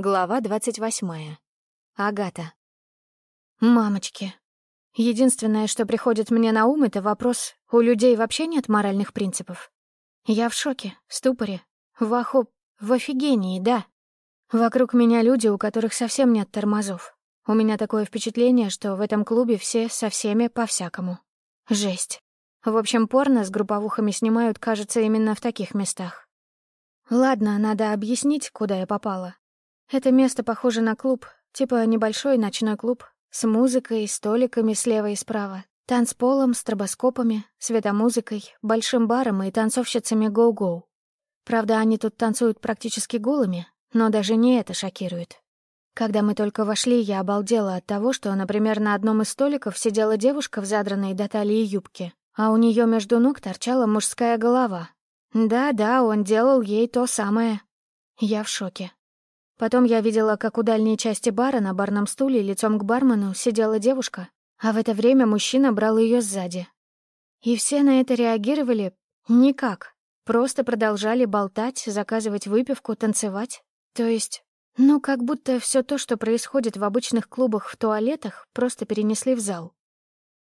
Глава двадцать восьмая. Агата. «Мамочки, единственное, что приходит мне на ум, это вопрос, у людей вообще нет моральных принципов? Я в шоке, в ступоре, в аху... в офигении, да. Вокруг меня люди, у которых совсем нет тормозов. У меня такое впечатление, что в этом клубе все со всеми по-всякому. Жесть. В общем, порно с групповухами снимают, кажется, именно в таких местах. Ладно, надо объяснить, куда я попала, это место похоже на клуб, типа небольшой ночной клуб, с музыкой, столиками слева и справа, танцполом, стробоскопами, светомузыкой, большим баром и танцовщицами гоу-гоу. Правда, они тут танцуют практически голыми, но даже не это шокирует. Когда мы только вошли, я обалдела от того, что, например, на одном из столиков сидела девушка в задранной до талии юбке, а у нее между ног торчала мужская голова. Да-да, он делал ей то самое. Я в шоке. Потом я видела, как у дальней части бара на барном стуле лицом к бармену сидела девушка, а в это время мужчина брал ее сзади. И все на это реагировали никак, просто продолжали болтать, заказывать выпивку, танцевать. То есть, ну, как будто все то, что происходит в обычных клубах в туалетах, просто перенесли в зал.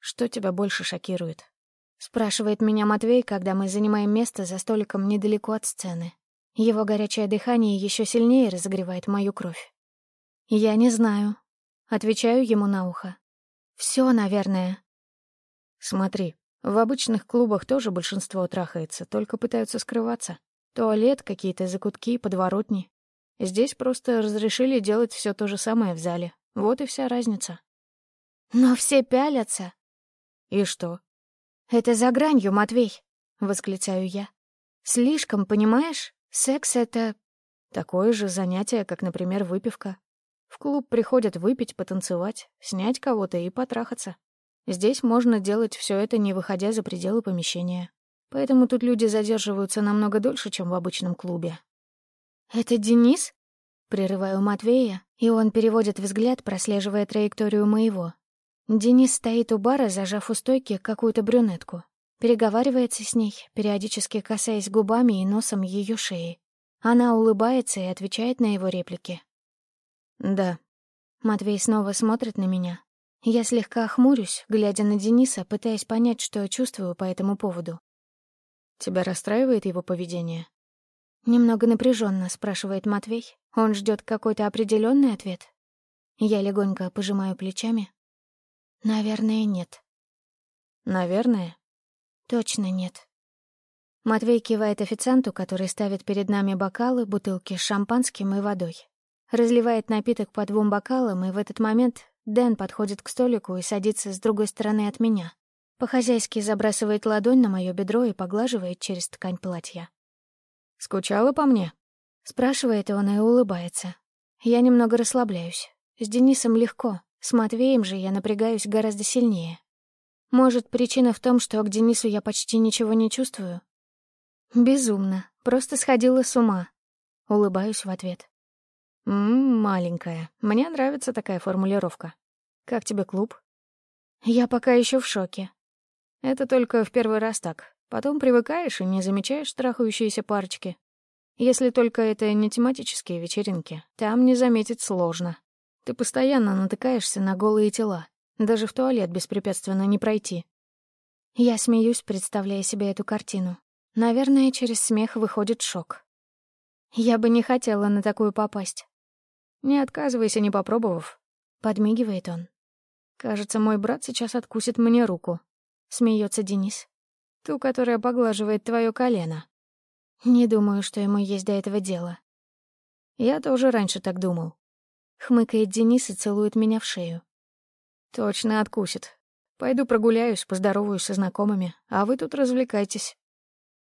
«Что тебя больше шокирует?» — спрашивает меня Матвей, когда мы занимаем место за столиком недалеко от сцены. Его горячее дыхание еще сильнее разогревает мою кровь. «Я не знаю», — отвечаю ему на ухо. «Все, наверное». «Смотри, в обычных клубах тоже большинство трахается, только пытаются скрываться. Туалет, какие-то закутки, подворотни. Здесь просто разрешили делать все то же самое в зале. Вот и вся разница». «Но все пялятся». «И что?» «Это за гранью, Матвей», — восклицаю я. «Слишком, понимаешь?» Секс — это такое же занятие, как, например, выпивка. В клуб приходят выпить, потанцевать, снять кого-то и потрахаться. Здесь можно делать все это, не выходя за пределы помещения. Поэтому тут люди задерживаются намного дольше, чем в обычном клубе. «Это Денис?» Прерываю Матвея, и он переводит взгляд, прослеживая траекторию моего. Денис стоит у бара, зажав у стойки какую-то брюнетку переговаривается с ней, периодически касаясь губами и носом ее шеи. Она улыбается и отвечает на его реплики. «Да». Матвей снова смотрит на меня. Я слегка хмурюсь, глядя на Дениса, пытаясь понять, что чувствую по этому поводу. «Тебя расстраивает его поведение?» Немного напряженно спрашивает Матвей. Он ждет какой-то определенный ответ. Я легонько пожимаю плечами. «Наверное, нет». «Наверное?» Точно нет. Матвей кивает официанту, который ставит перед нами бокалы, бутылки с шампанским и водой. Разливает напиток по двум бокалам, и в этот момент Дэн подходит к столику и садится с другой стороны от меня. По-хозяйски забрасывает ладонь на мое бедро и поглаживает через ткань платья. «Скучала по мне?» — спрашивает он и улыбается. Я немного расслабляюсь. С Денисом легко, с Матвеем же я напрягаюсь гораздо сильнее. Может, причина в том, что к Денису я почти ничего не чувствую? Безумно. Просто сходила с ума. Улыбаюсь в ответ. «М-м, маленькая, мне нравится такая формулировка. Как тебе клуб?» «Я пока еще в шоке». «Это только в первый раз так. Потом привыкаешь и не замечаешь страхующиеся парочки. Если только это не тематические вечеринки, там не заметить сложно. Ты постоянно натыкаешься на голые тела, даже в туалет беспрепятственно не пройти. Я смеюсь, представляя себе эту картину. Наверное, через смех выходит шок. Я бы не хотела на такую попасть. «Не отказывайся, не попробовав», — подмигивает он. «Кажется, мой брат сейчас откусит мне руку», — смеется Денис. «Ту, которая поглаживает твое колено». «Не думаю, что ему есть до этого дело». «Я тоже раньше так думал», — хмыкает Денис и целует меня в шею. Точно откусит. Пойду прогуляюсь, поздороваюсь со знакомыми, а вы тут развлекайтесь».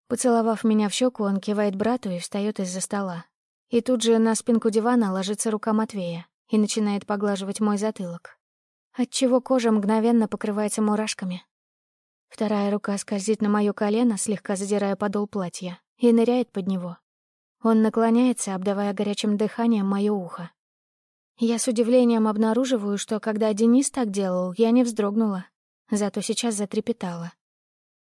Поцеловав меня в щеку, он кивает брату и встает из-за стола. И тут же на спинку дивана ложится рука Матвея и начинает поглаживать мой затылок. Отчего кожа мгновенно покрывается мурашками. Вторая рука скользит на моё колено, слегка задирая подол платья, и ныряет под него. Он наклоняется, обдавая горячим дыханием мое ухо. Я с удивлением обнаруживаю, что когда Денис так делал, я не вздрогнула, зато сейчас затрепетала.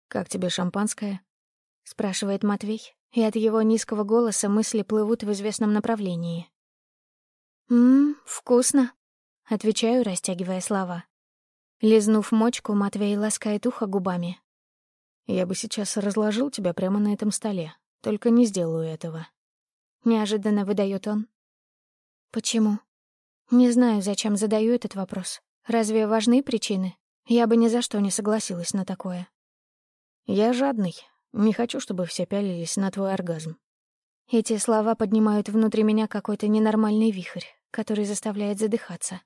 «Как тебе шампанское?» — спрашивает Матвей, и от его низкого голоса мысли плывут в известном направлении. «Ммм, вкусно», — отвечаю, растягивая слова. Лизнув мочку, Матвей ласкает ухо губами. «Я бы сейчас разложил тебя прямо на этом столе, только не сделаю этого». Неожиданно выдает он. «Почему?» Не знаю, зачем задаю этот вопрос. Разве важны причины? Я бы ни за что не согласилась на такое. Я жадный. Не хочу, чтобы все пялились на твой оргазм. Эти слова поднимают внутри меня какой-то ненормальный вихрь, который заставляет задыхаться.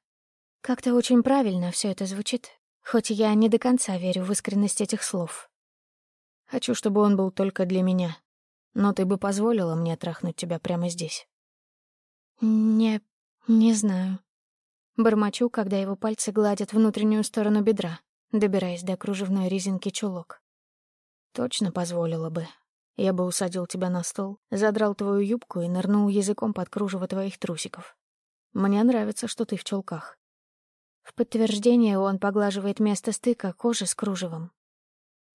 Как-то очень правильно все это звучит, хоть я не до конца верю в искренность этих слов. Хочу, чтобы он был только для меня. Но ты бы позволила мне трахнуть тебя прямо здесь. Не «Не знаю». Бормочу, когда его пальцы гладят внутреннюю сторону бедра, добираясь до кружевной резинки чулок. «Точно позволила бы. Я бы усадил тебя на стол, задрал твою юбку и нырнул языком под кружево твоих трусиков. Мне нравится, что ты в чулках». В подтверждение он поглаживает место стыка кожи с кружевом.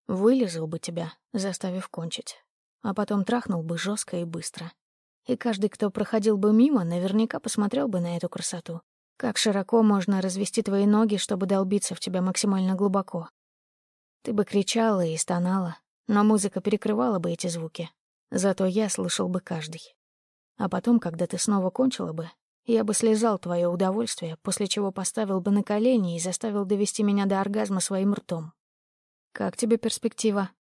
«Вылезал бы тебя, заставив кончить, а потом трахнул бы жестко и быстро, и каждый, кто проходил бы мимо, наверняка посмотрел бы на эту красоту. Как широко можно развести твои ноги, чтобы долбиться в тебя максимально глубоко. Ты бы кричала и стонала, но музыка перекрывала бы эти звуки. Зато я слышал бы каждый. А потом, когда ты снова кончила бы, я бы слезал твое удовольствие, после чего поставил бы на колени и заставил довести меня до оргазма своим ртом. Как тебе перспектива?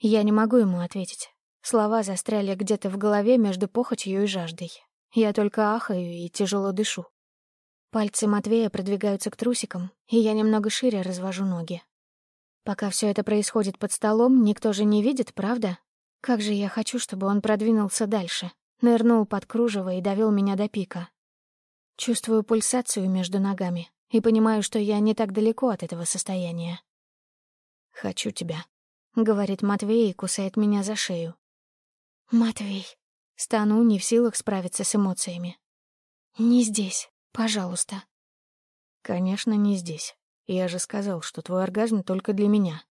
Я не могу ему ответить. Слова застряли где-то в голове между похотью и жаждой. Я только ахаю и тяжело дышу. Пальцы Матвея продвигаются к трусикам, и я немного шире развожу ноги. Пока все это происходит под столом, никто же не видит, правда? Как же я хочу, чтобы он продвинулся дальше, нырнул под кружево и довел меня до пика. Чувствую пульсацию между ногами и понимаю, что я не так далеко от этого состояния. «Хочу тебя», — говорит Матвей и кусает меня за шею. «Матвей!» Стану не в силах справиться с эмоциями. «Не здесь, пожалуйста». «Конечно, не здесь. Я же сказал, что твой оргазм только для меня».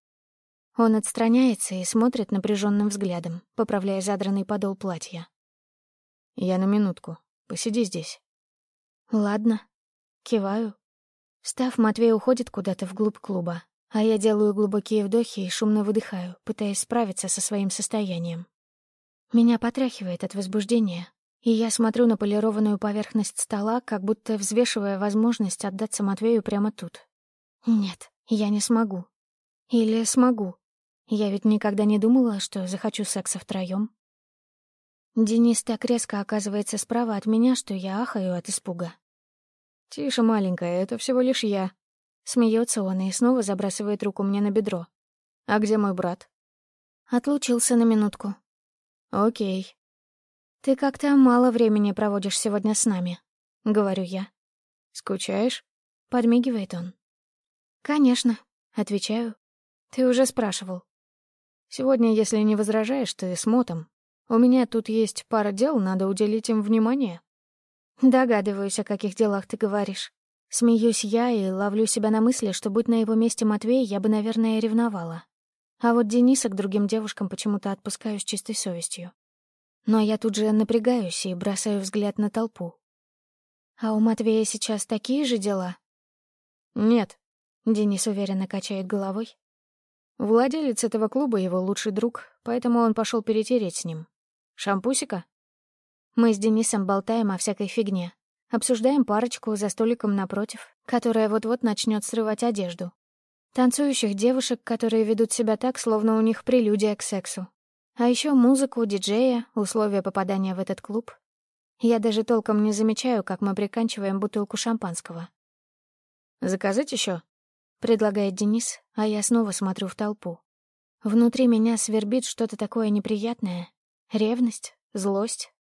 Он отстраняется и смотрит напряженным взглядом, поправляя задранный подол платья. «Я на минутку. Посиди здесь». «Ладно». Киваю. Встав, Матвей уходит куда-то вглубь клуба, а я делаю глубокие вдохи и шумно выдыхаю, пытаясь справиться со своим состоянием. Меня потряхивает от возбуждения, и я смотрю на полированную поверхность стола, как будто взвешивая возможность отдаться Матвею прямо тут. Нет, я не смогу. Или смогу. Я ведь никогда не думала, что захочу секса втроем. Денис так резко оказывается справа от меня, что я ахаю от испуга. «Тише, маленькая, это всего лишь я». Смеется он и снова забрасывает руку мне на бедро. «А где мой брат?» Отлучился на минутку. «Окей. Ты как-то мало времени проводишь сегодня с нами», — говорю я. «Скучаешь?» — подмигивает он. «Конечно», — отвечаю. «Ты уже спрашивал». «Сегодня, если не возражаешь, ты с Мотом. У меня тут есть пара дел, надо уделить им внимание». «Догадываюсь, о каких делах ты говоришь». Смеюсь я и ловлю себя на мысли, что, будь на его месте Матвей, я бы, наверное, ревновала. А вот Дениса к другим девушкам почему-то отпускаю с чистой совестью. Но я тут же напрягаюсь и бросаю взгляд на толпу. А у Матвея сейчас такие же дела? Нет, Денис уверенно качает головой. Владелец этого клуба его лучший друг, поэтому он пошел перетереть с ним. Шампусика? Мы с Денисом болтаем о всякой фигне. Обсуждаем парочку за столиком напротив, которая вот-вот начнет срывать одежду танцующих девушек, которые ведут себя так, словно у них прелюдия к сексу. А еще музыку, диджея, условия попадания в этот клуб. Я даже толком не замечаю, как мы приканчиваем бутылку шампанского. «Заказать еще?» — предлагает Денис, а я снова смотрю в толпу. Внутри меня свербит что-то такое неприятное. Ревность, злость.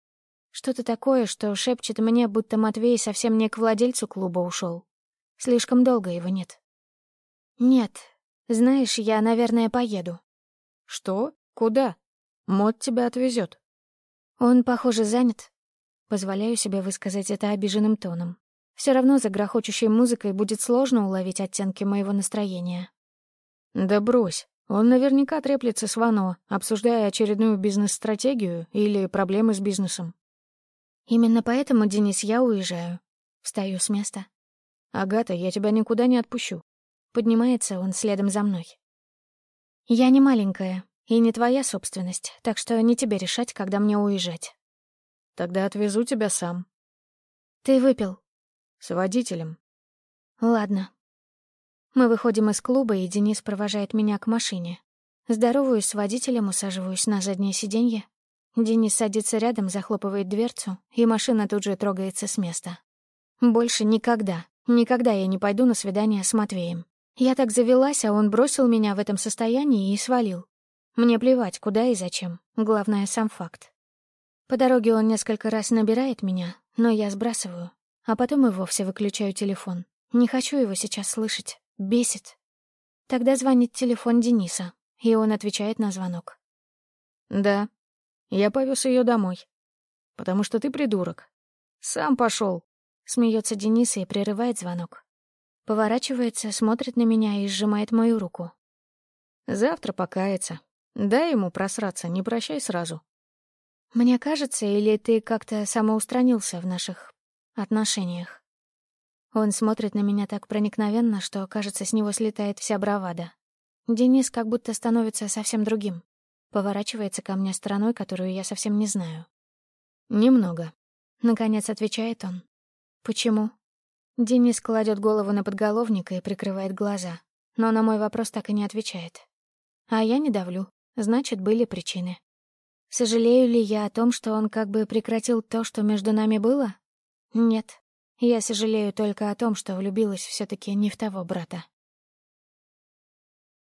Что-то такое, что шепчет мне, будто Матвей совсем не к владельцу клуба ушел. Слишком долго его нет. «Нет, знаешь, я, наверное, поеду». «Что? Куда? Мод тебя отвезет». «Он, похоже, занят». Позволяю себе высказать это обиженным тоном. Все равно за грохочущей музыкой будет сложно уловить оттенки моего настроения. «Да брось. Он наверняка треплется с Вано, обсуждая очередную бизнес-стратегию или проблемы с бизнесом». «Именно поэтому, Денис, я уезжаю». Встаю с места. «Агата, я тебя никуда не отпущу. Поднимается он следом за мной. «Я не маленькая и не твоя собственность, так что не тебе решать, когда мне уезжать». «Тогда отвезу тебя сам». «Ты выпил?» «С водителем». «Ладно». Мы выходим из клуба, и Денис провожает меня к машине. Здороваюсь с водителем, усаживаюсь на заднее сиденье. Денис садится рядом, захлопывает дверцу, и машина тут же трогается с места. Больше никогда, никогда я не пойду на свидание с Матвеем. Я так завелась, а он бросил меня в этом состоянии и свалил. Мне плевать, куда и зачем. Главное, сам факт. По дороге он несколько раз набирает меня, но я сбрасываю. А потом и вовсе выключаю телефон. Не хочу его сейчас слышать. Бесит. Тогда звонит телефон Дениса, и он отвечает на звонок. «Да, я повез ее домой. Потому что ты придурок. Сам пошел. смеется Денис и прерывает звонок. Поворачивается, смотрит на меня и сжимает мою руку. «Завтра покается. Дай ему просраться, не прощай сразу». «Мне кажется, или ты как-то самоустранился в наших отношениях?» Он смотрит на меня так проникновенно, что, кажется, с него слетает вся бравада. Денис как будто становится совсем другим. Поворачивается ко мне стороной, которую я совсем не знаю. «Немного», — наконец отвечает он. «Почему?» Денис кладет голову на подголовник и прикрывает глаза, но на мой вопрос так и не отвечает. А я не давлю, значит, были причины. Сожалею ли я о том, что он как бы прекратил то, что между нами было? Нет. Я сожалею только о том, что влюбилась все таки не в того брата.